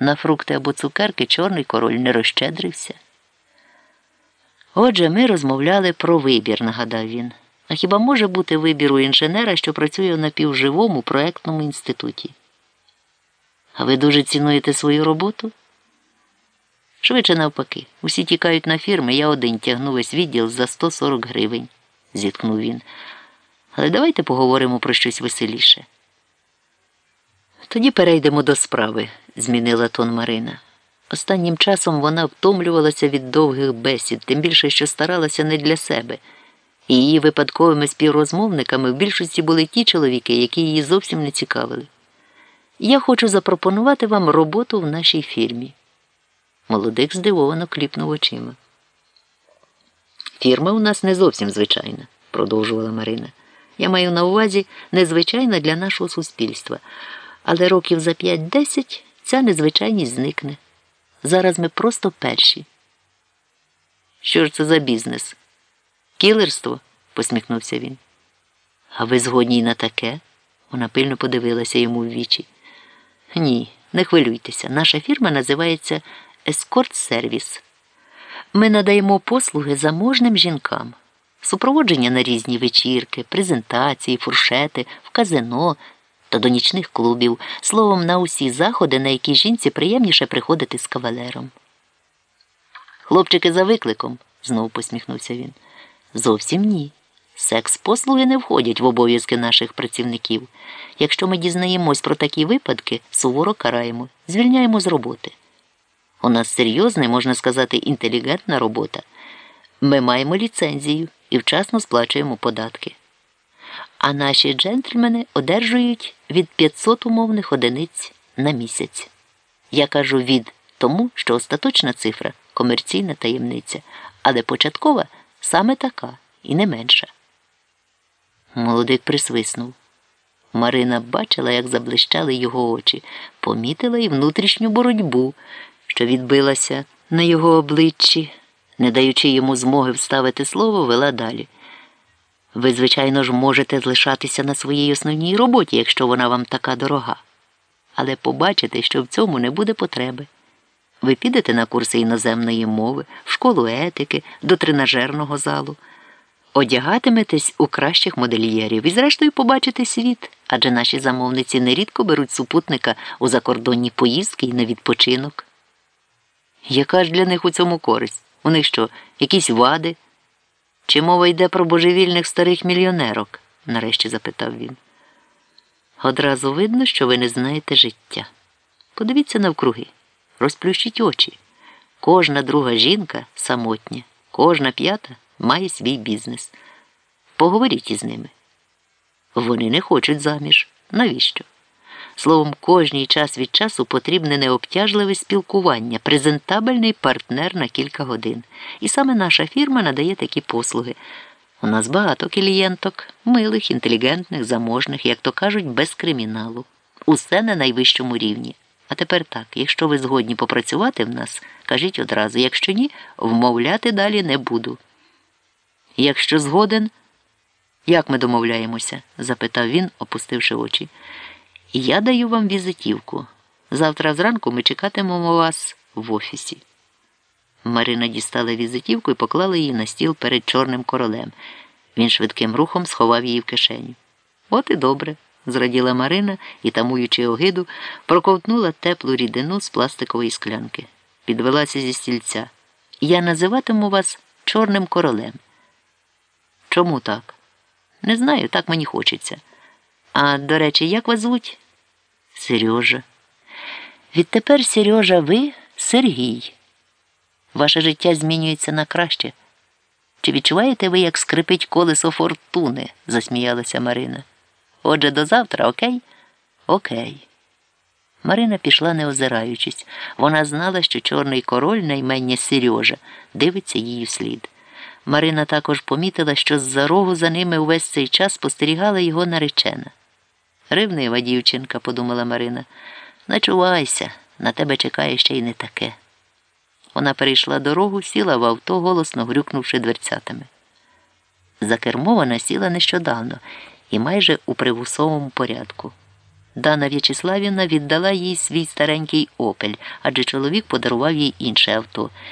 На фрукти або цукерки чорний король не розщедрився. Отже, ми розмовляли про вибір, нагадав він. А хіба може бути вибір у інженера, що працює в напівживому проектному інституті? А ви дуже цінуєте свою роботу? Швидше навпаки. Усі тікають на фірми, я один тягну весь відділ за 140 гривень, зіткнув він. Але давайте поговоримо про щось веселіше. Тоді перейдемо до справи, змінила тон Марина. Останнім часом вона втомлювалася від довгих бесід, тим більше, що старалася не для себе. І її випадковими співрозмовниками в більшості були ті чоловіки, які її зовсім не цікавили. Я хочу запропонувати вам роботу в нашій фірмі. Молодик здивовано кліпнув очима. Фірма у нас не зовсім звичайна, продовжувала Марина. Я маю на увазі незвичайна для нашого суспільства, але років за 5-10 ця незвичайність зникне. Зараз ми просто перші. Що ж це за бізнес? Кілерство? посміхнувся він. А ви згодні на таке? Вона пильно подивилася йому в вічі. Ні, не хвилюйтеся. Наша фірма називається Ескорт Сервіс. Ми надаємо послуги заможним жінкам, супроводження на різні вечірки, презентації, фуршети, в казино та до нічних клубів, словом, на усі заходи, на які жінці приємніше приходити з кавалером. Хлопчики за викликом, знову посміхнувся він. Зовсім ні. Секс послуги не входять в обов'язки наших працівників. Якщо ми дізнаємось про такі випадки, суворо караємо, звільняємо з роботи. У нас серйозна, можна сказати, інтелігентна робота. Ми маємо ліцензію і вчасно сплачуємо податки. А наші джентльмени одержують від 500 умовних одиниць на місяць. Я кажу від тому, що остаточна цифра комерційна таємниця, але початкова саме така і не менша. Молодик присвиснув. Марина бачила, як заблищали його очі, помітила і внутрішню боротьбу, що відбилася на його обличчі, не даючи йому змоги вставити слово, вела далі. Ви, звичайно ж, можете залишатися на своїй основній роботі, якщо вона вам така дорога. Але побачите, що в цьому не буде потреби. Ви підете на курси іноземної мови, в школу етики, до тренажерного залу, одягатиметесь у кращих модельєрів і, зрештою, побачите світ, адже наші замовниці нерідко беруть супутника у закордонні поїздки і на відпочинок. Яка ж для них у цьому користь? У них що, якісь вади? Чи мова йде про божевільних старих мільйонерок? нарешті запитав він. Одразу видно, що ви не знаєте життя. Подивіться навкруги, розплющіть очі. Кожна друга жінка самотня, кожна п'ята має свій бізнес. Поговоріть із ними. Вони не хочуть заміж. Навіщо? Словом, кожній час від часу потрібне необтяжливе спілкування, презентабельний партнер на кілька годин. І саме наша фірма надає такі послуги. У нас багато клієнток, милих, інтелігентних, заможних, як то кажуть, без криміналу. Усе на найвищому рівні. А тепер так, якщо ви згодні попрацювати в нас, кажіть одразу, якщо ні, вмовляти далі не буду. Якщо згоден, як ми домовляємося? запитав він, опустивши очі. Я даю вам візитівку. Завтра зранку ми чекатимемо вас в офісі. Марина дістала візитівку і поклала її на стіл перед Чорним королем. Він швидким рухом сховав її в кишеню. От і добре, зраділа Марина і, тамуючи огиду, проковтнула теплу рідину з пластикової склянки. Підвелася зі стільця. Я називатиму вас Чорним королем. Чому так? Не знаю, так мені хочеться. А до речі, як вас звуть? Сережа. Відтепер, Сережа, ви Сергій. Ваше життя змінюється на краще. Чи відчуваєте ви, як скрипить колесо фортуни? засміялася Марина. Отже, до завтра, окей? Окей. Марина пішла, не озираючись. Вона знала, що чорний король, наймення Сережа, дивиться її вслід. Марина також помітила, що з-за рогу за ними увесь цей час спостерігала його наречена. Ривнива дівчинка, подумала Марина, начувайся, на тебе чекає ще й не таке. Вона перейшла дорогу, сіла в авто, голосно грюкнувши дверцятами. Закермована сіла нещодавно і майже у привусовому порядку. Дана В'ячеславівна віддала їй свій старенький опель, адже чоловік подарував їй інше авто.